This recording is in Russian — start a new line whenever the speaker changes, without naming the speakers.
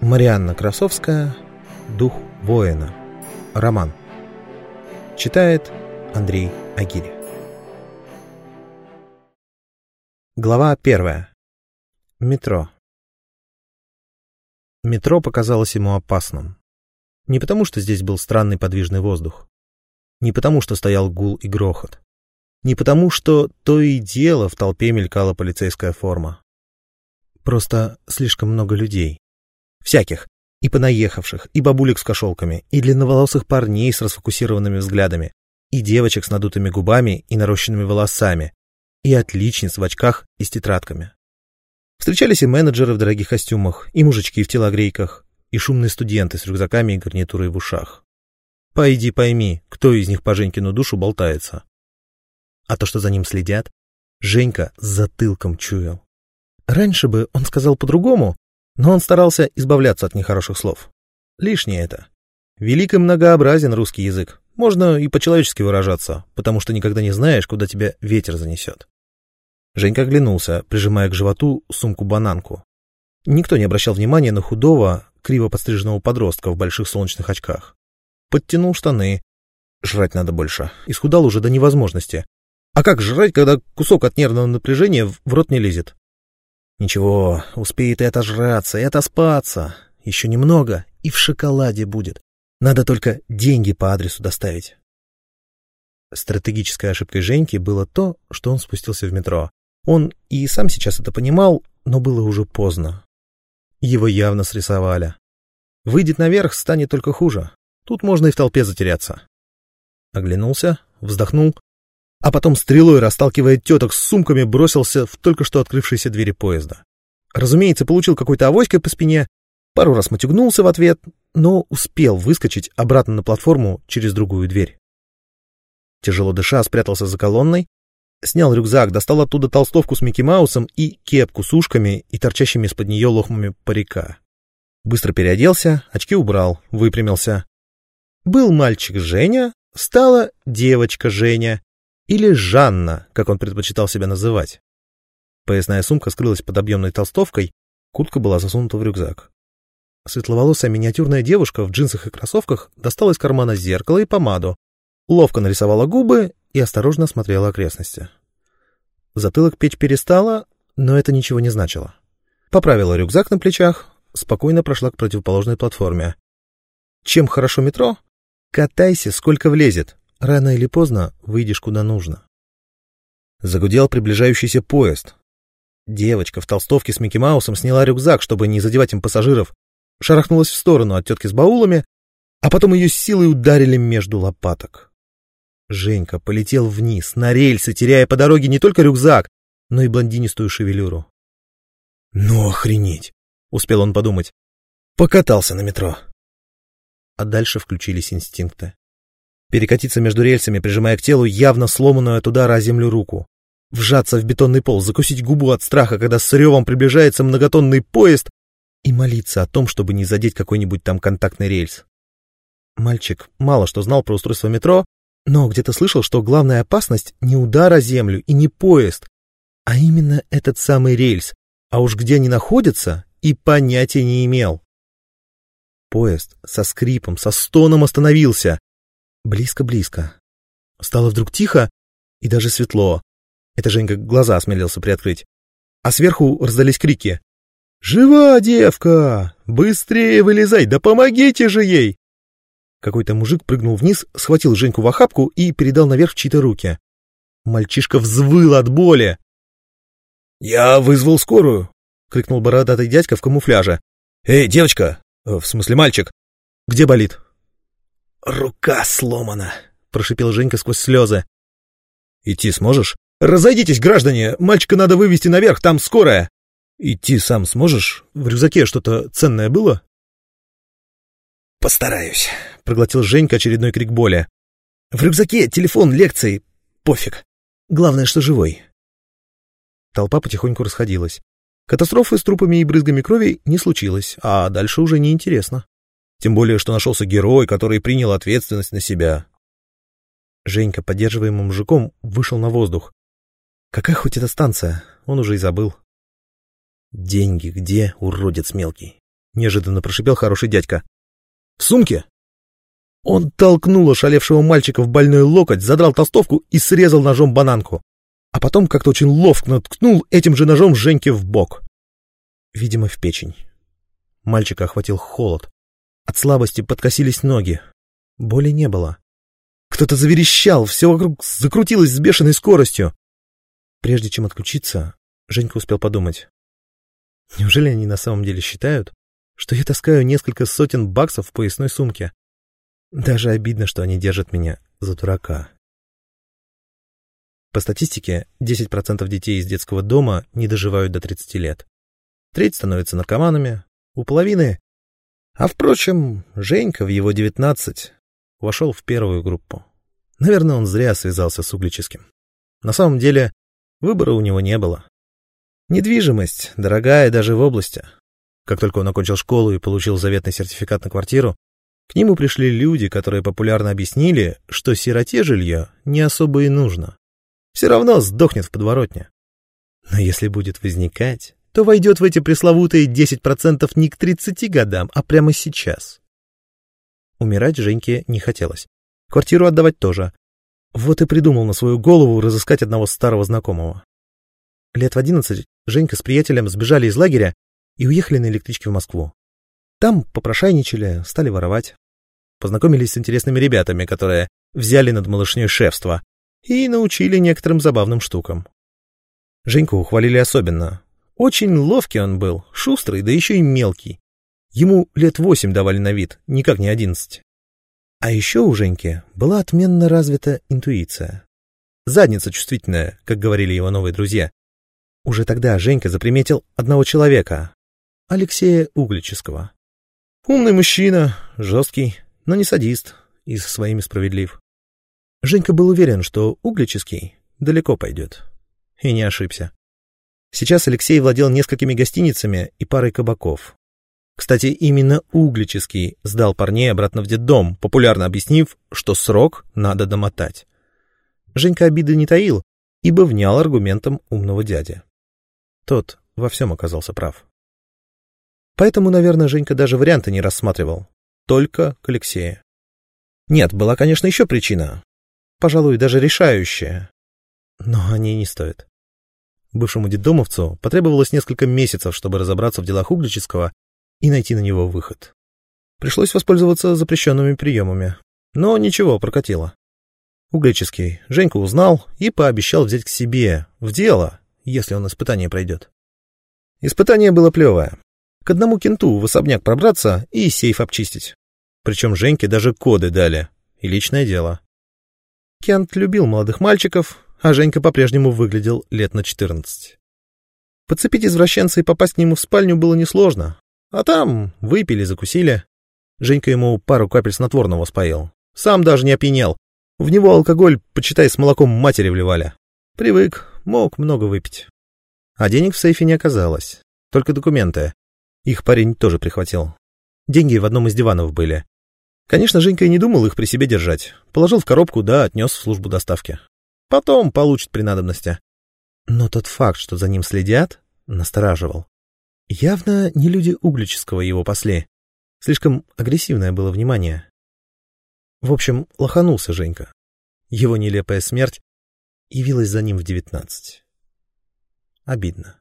Марианна Красовская «Дух воина». Роман. Читает Андрей Агирь. Глава первая. Метро. Метро показалось ему опасным. Не потому, что здесь был странный подвижный воздух. Не потому, что стоял гул и грохот. Не потому, что то и дело в толпе мелькала полицейская форма. Просто слишком много людей. Всяких. И понаехавших, и бабулек с кошелками, и длинноволосых парней с расфокусированными взглядами, и девочек с надутыми губами и нарощенными волосами, и отличниц в очках и с тетрадками. Встречались и менеджеры в дорогих костюмах, и мужички в телогрейках, и шумные студенты с рюкзаками и гарнитурой в ушах. Пойди пойми, кто из них по Женькину душу болтается. А то, что за ним следят, Женька с затылком чуял. Раньше бы он сказал по-другому, но он старался избавляться от нехороших слов. Лишнее это. Велик и многообразен русский язык. Можно и по-человечески выражаться, потому что никогда не знаешь, куда тебя ветер занесет. Женька оглянулся, прижимая к животу сумку-бананку. Никто не обращал внимания на худого, криво подстриженного подростка в больших солнечных очках. Подтянул штаны. Жрать надо больше. Исхудал уже до невозможности. А как жрать, когда кусок от нервного напряжения в рот не лезет? Ничего, успеет и отожраться, и отоспаться. Еще немного, и в шоколаде будет. Надо только деньги по адресу доставить. Стратегической ошибкой Женьки было то, что он спустился в метро. Он и сам сейчас это понимал, но было уже поздно. Его явно срисовали. Выйдет наверх, станет только хуже. Тут можно и в толпе затеряться. Оглянулся, вздохнул а потом стрелой, расталкивая теток с сумками, бросился в только что открывшиеся двери поезда. Разумеется, получил какой-то авоськой по спине, пару раз матюгнулся в ответ, но успел выскочить обратно на платформу через другую дверь. Тяжело дыша, спрятался за колонной, снял рюкзак, достал оттуда толстовку с Микки Маусом и кепку с ушками и торчащими из-под нее лохмами парика. Быстро переоделся, очки убрал, выпрямился. Был мальчик Женя, стала девочка Женя, или Жанна, как он предпочитал себя называть. Поясная сумка скрылась под объемной толстовкой, куртка была засунута в рюкзак. Светловолосая миниатюрная девушка в джинсах и кроссовках достала из кармана зеркало и помаду, ловко нарисовала губы и осторожно осмотрела окрестности. Затылок печь перестала, но это ничего не значило. Поправила рюкзак на плечах, спокойно прошла к противоположной платформе. Чем хорошо метро? Катайся, сколько влезет. Рано или поздно выйдешь куда нужно. Загудел приближающийся поезд. Девочка в толстовке с Микки Маусом сняла рюкзак, чтобы не задевать им пассажиров, шарахнулась в сторону от тетки с баулами, а потом ее силой ударили между лопаток. Женька полетел вниз, на рельсы, теряя по дороге не только рюкзак, но и блондинистую шевелюру. «Ну, охренеть!» — успел он подумать. «Покатался на метро!» А дальше включились инстинкты перекатиться между рельсами, прижимая к телу явно сломанную от удара о землю руку, вжаться в бетонный пол, закусить губу от страха, когда с ревом приближается многотонный поезд, и молиться о том, чтобы не задеть какой-нибудь там контактный рельс. Мальчик мало что знал про устройство метро, но где-то слышал, что главная опасность не удар о землю и не поезд, а именно этот самый рельс, а уж где они находятся, и понятия не имел. Поезд со скрипом, со стоном остановился, Близко-близко. Стало вдруг тихо и даже светло. Это Женька глаза осмелился приоткрыть. А сверху раздались крики. «Жива девка! Быстрее вылезай! Да помогите же ей!» Какой-то мужик прыгнул вниз, схватил Женьку в охапку и передал наверх чьи-то руки. Мальчишка взвыл от боли. «Я вызвал скорую!» — крикнул бородатый дядька в камуфляже. «Эй, девочка! В смысле мальчик! Где болит?» «Рука сломана», — прошипел Женька сквозь слезы. «Идти сможешь?» «Разойдитесь, граждане! Мальчика надо вывести наверх, там скорая!» «Идти сам сможешь? В рюкзаке что-то ценное было?» «Постараюсь», — проглотил Женька очередной крик боли. «В рюкзаке телефон, лекции. Пофиг. Главное, что живой». Толпа потихоньку расходилась. Катастрофы с трупами и брызгами крови не случилось, а дальше уже неинтересно. Тем более, что нашелся герой, который принял ответственность на себя. Женька, поддерживаемый мужиком, вышел на воздух. Какая хоть эта станция? Он уже и забыл. Деньги где, уродец мелкий? — неожиданно прошипел хороший дядька. «В сумке?» Он толкнул ошалевшего мальчика в больной локоть, задрал толстовку и срезал ножом бананку. А потом как-то очень ловко ткнул этим же ножом Женьке в бок. Видимо, в печень. Мальчика охватил холод. От слабости подкосились ноги. Боли не было. Кто-то заверещал, все вокруг закрутилось с бешеной скоростью. Прежде чем отключиться, Женька успел подумать. Неужели они на самом деле считают, что я таскаю несколько сотен баксов в поясной сумке? Даже обидно, что они держат меня за дурака. По статистике, 10% детей из детского дома не доживают до 30 лет. Треть становятся наркоманами, у половины... А, впрочем, Женька в его 19 вошел в первую группу. Наверное, он зря связался с Углическим. На самом деле, выбора у него не было. Недвижимость, дорогая даже в области. Как только он окончил школу и получил заветный сертификат на квартиру, к нему пришли люди, которые популярно объяснили, что сироте жилье не особо и нужно. Все равно сдохнет в подворотне. Но если будет возникать, то войдет в эти пресловутые 10% не к 30 годам, а прямо сейчас. Умирать Женьке не хотелось. Квартиру отдавать тоже. Вот и придумал на свою голову разыскать одного старого знакомого. Лет в одиннадцать Женька с приятелем сбежали из лагеря и уехали на электричке в Москву. Там попрошайничали, стали воровать. Познакомились с интересными ребятами, которые взяли над малышней шефство и научили некоторым забавным штукам. Женьку ухвалили особенно. Очень ловкий он был, шустрый, да еще и мелкий. Ему лет восемь давали на вид, никак не одиннадцать. А еще у Женьки была отменно развита интуиция. Задница чувствительная, как говорили его новые друзья. Уже тогда Женька заприметил одного человека, Алексея Углического. Умный мужчина, жесткий, но не садист и со своими справедлив. Женька был уверен, что Углический далеко пойдет. И не ошибся. Сейчас Алексей владел несколькими гостиницами и парой кабаков. Кстати, именно Углический сдал парней обратно в детдом, популярно объяснив, что срок надо домотать. Женька обиды не таил, ибо внял аргументом умного дяди. Тот во всем оказался прав. Поэтому, наверное, Женька даже варианты не рассматривал. Только к Алексею. Нет, была, конечно, еще причина. Пожалуй, даже решающая. Но они не стоят. Бывшему детдомовцу потребовалось несколько месяцев, чтобы разобраться в делах Углического и найти на него выход. Пришлось воспользоваться запрещенными приемами. Но ничего, прокатило. Углический Женьку узнал и пообещал взять к себе, в дело, если он испытание пройдет. Испытание было плевое. К одному кенту в особняк пробраться и сейф обчистить. Причем Женьке даже коды дали. И личное дело. Кент любил молодых мальчиков, а Женька по-прежнему выглядел лет на четырнадцать. Подцепить извращенца и попасть к нему в спальню было несложно. А там выпили, закусили. Женька ему пару капель снотворного споил. Сам даже не опьянел. В него алкоголь, почитай, с молоком матери вливали. Привык, мог много выпить. А денег в сейфе не оказалось. Только документы. Их парень тоже прихватил. Деньги в одном из диванов были. Конечно, Женька и не думал их при себе держать. Положил в коробку, да отнес в службу доставки. Потом получит при надобности. Но тот факт, что за ним следят, настораживал. Явно не люди Углического его пасли. Слишком агрессивное было внимание. В общем, лоханулся Женька. Его нелепая смерть явилась за ним в девятнадцать. Обидно.